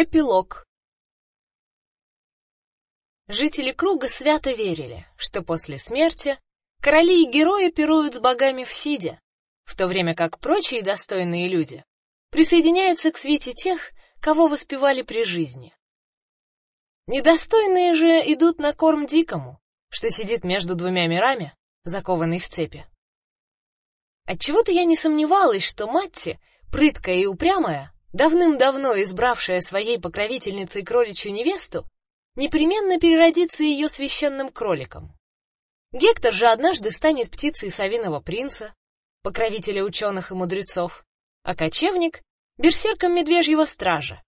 Эпилог. Жители круга свято верили, что после смерти короли и герои пируют с богами в сиде, в то время как прочие достойные люди присоединяются к свите тех, кого воспевали при жизни. Недостойные же идут на корм дикому, что сидит между двумя мирами, закованный в цепи. Отчего-то я не сомневалась, что Матти, прыткая и упрямая, давным-давно избравшая своей покровительницей кроличью невесту, непременно переродится ее священным кроликом. Гектор же однажды станет птицей совиного принца, покровителя ученых и мудрецов, а кочевник — берсерком медвежьего стража,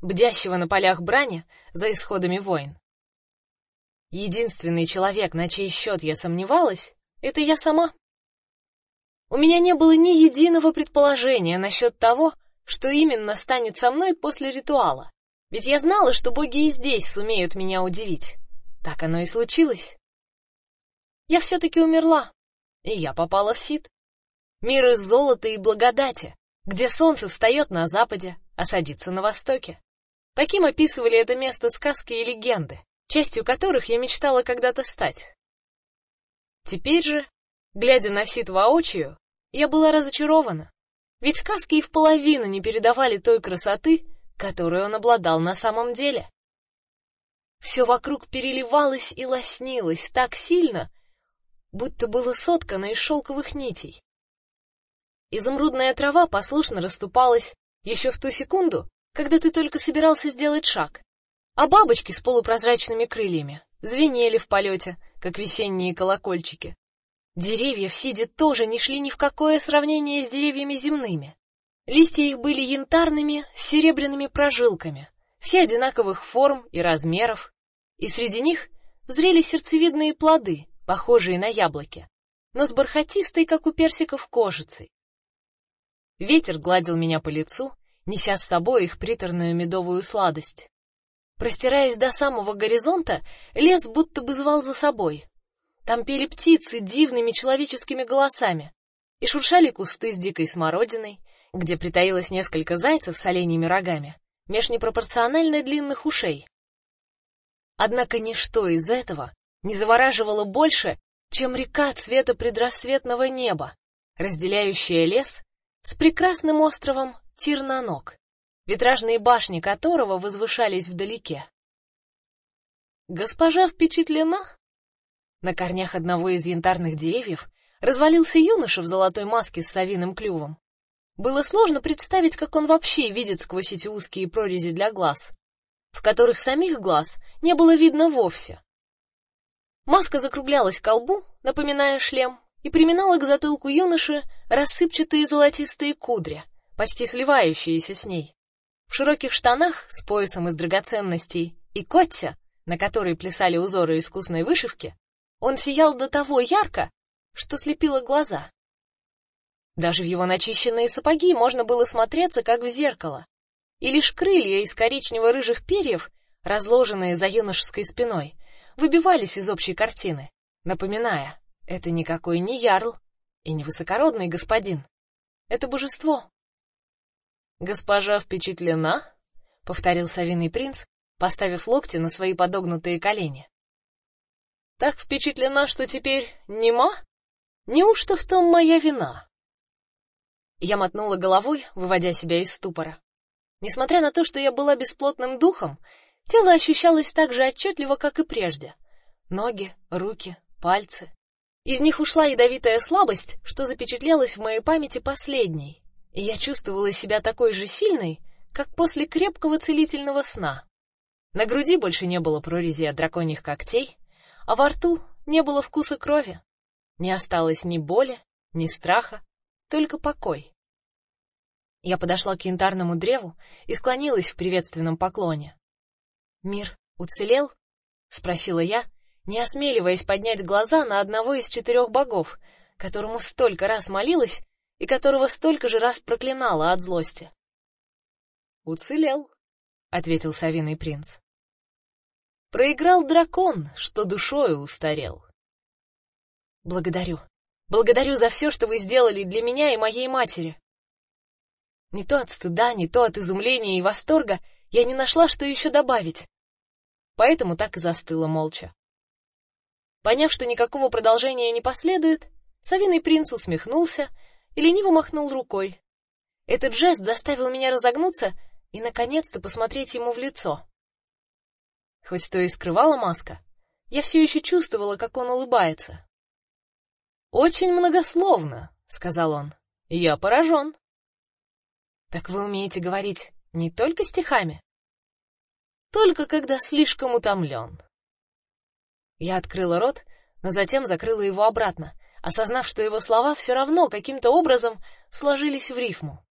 бдящего на полях брани за исходами войн. Единственный человек, на чей счет я сомневалась, это я сама. У меня не было ни единого предположения насчет того, что именно станет со мной после ритуала. Ведь я знала, что боги и здесь сумеют меня удивить. Так оно и случилось. Я все таки умерла, и я попала в Сид. Мир из золота и благодати, где солнце встает на западе, а садится на востоке. Таким описывали это место сказки и легенды, частью которых я мечтала когда-то стать. Теперь же, глядя на Сид воочию, я была разочарована. Ведь сказки и в половину не передавали той красоты, которой он обладал на самом деле. Все вокруг переливалось и лоснилось так сильно, будто было соткано из шелковых нитей. Изумрудная трава послушно расступалась еще в ту секунду, когда ты только собирался сделать шаг, а бабочки с полупрозрачными крыльями звенели в полете, как весенние колокольчики. Деревья в Сиде тоже не шли ни в какое сравнение с деревьями земными. Листья их были янтарными, с серебряными прожилками, все одинаковых форм и размеров, и среди них зрели сердцевидные плоды, похожие на яблоки, но с бархатистой, как у персиков, кожицей. Ветер гладил меня по лицу, неся с собой их приторную медовую сладость. Простираясь до самого горизонта, лес будто бы звал за собой, там пели птицы дивными человеческими голосами, и шуршали кусты с дикой смородиной, где притаилось несколько зайцев с оленьими рогами, меж непропорционально длинных ушей. Однако ничто из этого не завораживало больше, чем река цвета предрассветного неба, разделяющая лес с прекрасным островом Тирнанок, витражные башни которого возвышались вдалеке. Госпожа впечатлена? На корнях одного из янтарных деревьев развалился юноша в золотой маске с совиным клювом. Было сложно представить, как он вообще видит сквозь эти узкие прорези для глаз, в которых самих глаз не было видно вовсе. Маска закруглялась к лбу, напоминая шлем, и приминала к затылку юноши рассыпчатые золотистые кудри, почти сливающиеся с ней. В широких штанах с поясом из драгоценностей и котте, на которой плясали узоры искусной вышивки, он сиял до того ярко, что слепило глаза. Даже в его начищенные сапоги можно было смотреться как в зеркало, и лишь крылья из коричнево-рыжих перьев, разложенные за юношеской спиной, выбивались из общей картины, напоминая: это никакой не ярл и не высокородный господин, это божество. Госпожа впечатлена, повторил совиный принц, поставив локти на свои подогнутые колени. Так впечатлена, что теперь нема? Неужто в том моя вина? Я мотнула головой, выводя себя из ступора. Несмотря на то, что я была бесплотным духом, тело ощущалось так же отчетливо, как и прежде. Ноги, руки, пальцы. Из них ушла ядовитая слабость, что запечатлелась в моей памяти последней, и я чувствовала себя такой же сильной, как после крепкого целительного сна. На груди больше не было прорези от драконьих когтей, а во рту не было вкуса крови. Не осталось ни боли, ни страха, только покой. Я подошла к янтарному древу и склонилась в приветственном поклоне. Мир уцелел? спросила я, не осмеливаясь поднять глаза на одного из четырех богов, которому столько раз молилась и которого столько же раз проклинала от злости. Уцелел, ответил Савиный принц. Проиграл дракон, что душою устарел. Благодарю. Благодарю за все, что вы сделали для меня и моей матери. Не то от стыда, не то от изумления и восторга я не нашла, что еще добавить. Поэтому так и застыла молча. Поняв, что никакого продолжения не последует, Савиный принц усмехнулся и лениво махнул рукой. Этот жест заставил меня разогнуться и наконец-то посмотреть ему в лицо. Хоть то и скрывала маска, я все еще чувствовала, как он улыбается. Очень многословно, сказал он. Я поражен. Так вы умеете говорить не только стихами, только когда слишком утомлен. Я открыла рот, но затем закрыла его обратно, осознав, что его слова все равно каким-то образом сложились в рифму.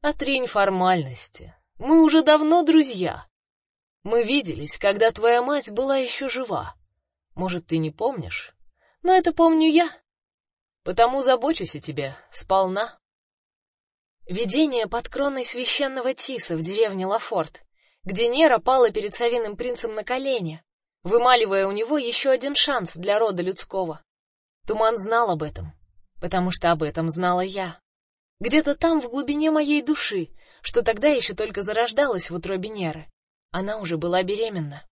Отринь формальности. Мы уже давно друзья. Мы виделись, когда твоя мать была еще жива. Может, ты не помнишь, но это помню я. Потому забочусь о тебе сполна. Видение под кроной священного тиса в деревне Лафорт, где Нера пала перед Савиным принцем на колени, вымаливая у него еще один шанс для рода людского. Туман знал об этом, потому что об этом знала я. Где-то там в глубине моей души, что тогда еще только зарождалась в утробе Неры, она уже была беременна.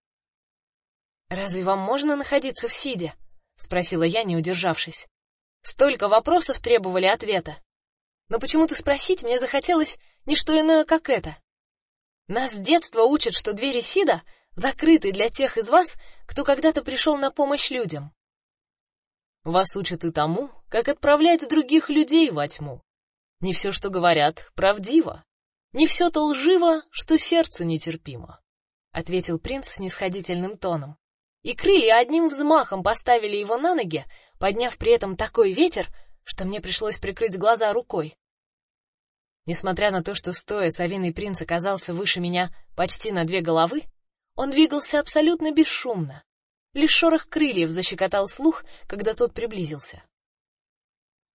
Разве вам можно находиться в сиде? спросила я, не удержавшись. Столько вопросов требовали ответа. Но почему-то спросить мне захотелось не что иное, как это. Нас с детства учат, что двери сида закрыты для тех из вас, кто когда-то пришел на помощь людям. Вас учат и тому, как отправлять других людей во тьму. Не все, что говорят, правдиво. Не все то лживо, что сердцу нетерпимо, ответил принц с нисходительным тоном. И крылья одним взмахом поставили его на ноги, подняв при этом такой ветер, что мне пришлось прикрыть глаза рукой. Несмотря на то, что стоя совиный принц оказался выше меня почти на две головы, он двигался абсолютно бесшумно, Лишь шорох крыльев защекотал слух, когда тот приблизился.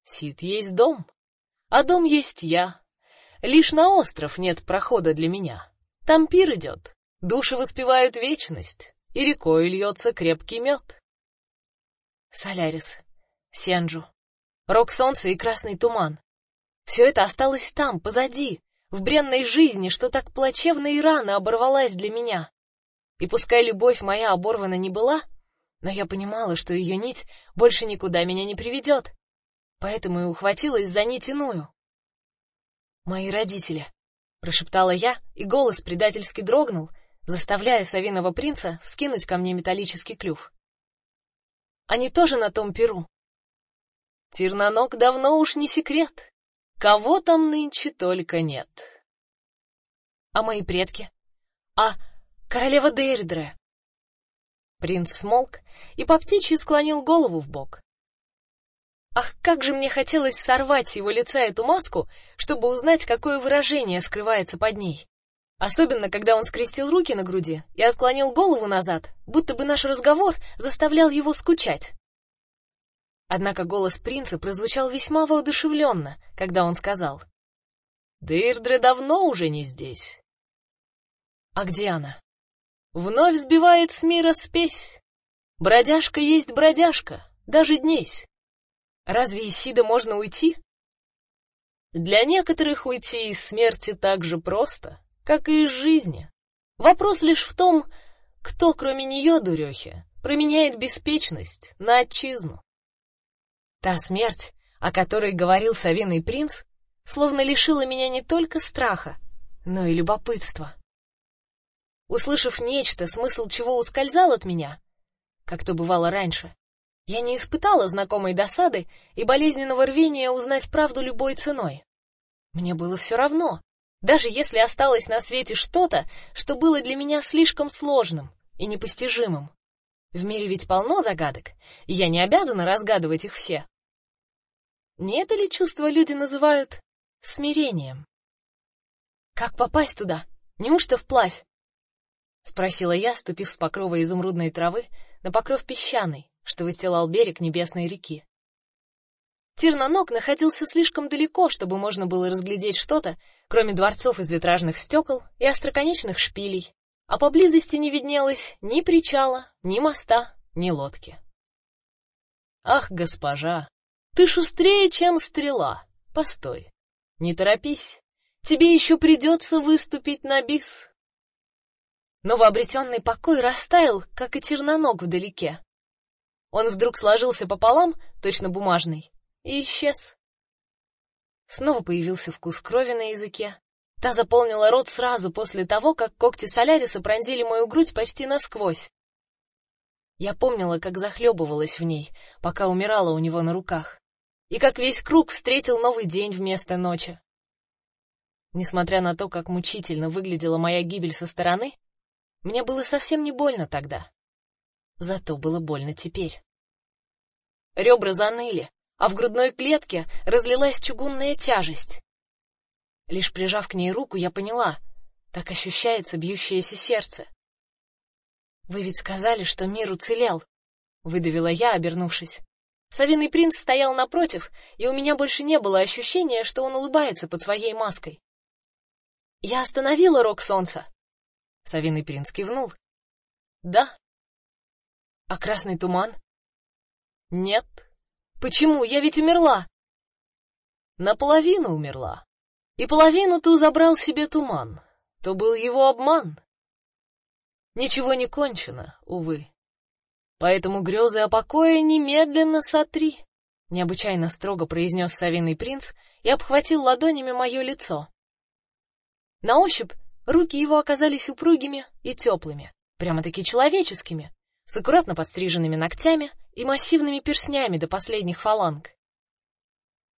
Сид есть дом, а дом есть я. Лишь на остров нет прохода для меня. Там пир идет, души воспевают вечность, и рекой льется крепкий мед. Солярис, Сенджу, рок солнца и красный туман. Все это осталось там, позади, в бренной жизни, что так плачевно и рано оборвалась для меня. И пускай любовь моя оборвана не была, но я понимала, что ее нить больше никуда меня не приведет, поэтому и ухватилась за нить иную. Мои родители, прошептала я, и голос предательски дрогнул, заставляя Савиного принца вскинуть ко мне металлический клюв. Они тоже на том перу. Тирнанок давно уж не секрет. Кого там нынче только нет. А мои предки? А Королева Дейрдре. Принц смолк и по птичьи склонил голову в бок. Ах, как же мне хотелось сорвать с его лица эту маску, чтобы узнать, какое выражение скрывается под ней. Особенно, когда он скрестил руки на груди и отклонил голову назад, будто бы наш разговор заставлял его скучать. Однако голос принца прозвучал весьма воодушевленно, когда он сказал: "Дейрдре давно уже не здесь". А где она? Вновь сбивает с мира спесь. Бродяжка есть бродяжка, даже днесь. Разве из Сида можно уйти? Для некоторых уйти из смерти так же просто, как и из жизни. Вопрос лишь в том, кто, кроме нее, дурехи, променяет беспечность на отчизну. Та смерть, о которой говорил Савиный принц, словно лишила меня не только страха, но и любопытства. Услышав нечто, смысл чего ускользал от меня, как то бывало раньше, я не испытала знакомой досады и болезненного рвения узнать правду любой ценой. Мне было все равно, даже если осталось на свете что-то, что было для меня слишком сложным и непостижимым. В мире ведь полно загадок, и я не обязана разгадывать их все. Не это ли чувство люди называют смирением? Как попасть туда? Неужто вплавь? спросила я, ступив с покрова изумрудной травы на покров песчаный, что выстилал берег небесной реки. Тирнанок находился слишком далеко, чтобы можно было разглядеть что-то, кроме дворцов из витражных стекол и остроконечных шпилей, а поблизости не виднелось ни причала, ни моста, ни лодки. Ах, госпожа, ты шустрее, чем стрела. Постой. Не торопись. тебе еще придется выступить на бис. Новообретенный покой растаял, как и терноног вдалеке. Он вдруг сложился пополам, точно бумажный, и исчез. Снова появился вкус крови на языке. Та заполнила рот сразу после того, как когти Соляриса пронзили мою грудь почти насквозь. Я помнила, как захлебывалась в ней, пока умирала у него на руках, и как весь круг встретил новый день вместо ночи. Несмотря на то, как мучительно выглядела моя гибель со стороны, мне было совсем не больно тогда. Зато было больно теперь. Ребра заныли, а в грудной клетке разлилась чугунная тяжесть. Лишь прижав к ней руку, я поняла, так ощущается бьющееся сердце. Вы ведь сказали, что мир уцелел, выдавила я, обернувшись. Савиный принц стоял напротив, и у меня больше не было ощущения, что он улыбается под своей маской. Я остановила рок солнца, Савиный принц кивнул. Да. А красный туман? Нет. Почему? Я ведь умерла. Наполовину умерла. И половину ты забрал себе туман. То был его обман. Ничего не кончено, увы. Поэтому грезы о покое немедленно сотри, необычайно строго произнес Савиный принц и обхватил ладонями мое лицо. На ощупь Руки его оказались упругими и теплыми, прямо-таки человеческими, с аккуратно подстриженными ногтями и массивными перстнями до последних фаланг.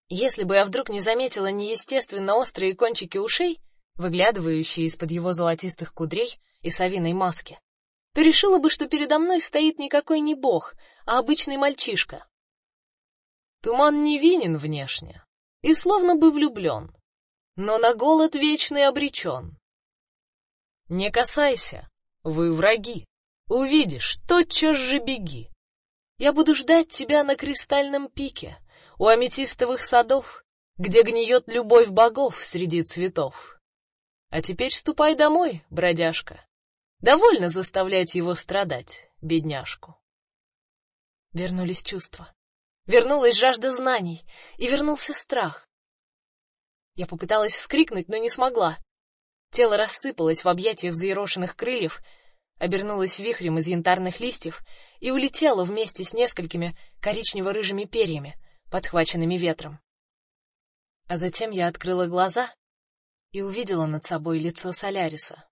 Если бы я вдруг не заметила неестественно острые кончики ушей, выглядывающие из-под его золотистых кудрей и совиной маски, то решила бы, что передо мной стоит никакой не бог, а обычный мальчишка. Туман невинен внешне и словно бы влюблен, но на голод вечный обречен. Не касайся, вы враги. Увидишь, тотчас же беги. Я буду ждать тебя на кристальном пике, у аметистовых садов, где гниет любовь богов среди цветов. А теперь ступай домой, бродяжка. Довольно заставлять его страдать, бедняжку. Вернулись чувства. Вернулась жажда знаний, и вернулся страх. Я попыталась вскрикнуть, но не смогла. Тело рассыпалось в объятиях взъерошенных крыльев, обернулось вихрем из янтарных листьев и улетело вместе с несколькими коричнево-рыжими перьями, подхваченными ветром. А затем я открыла глаза и увидела над собой лицо Соляриса.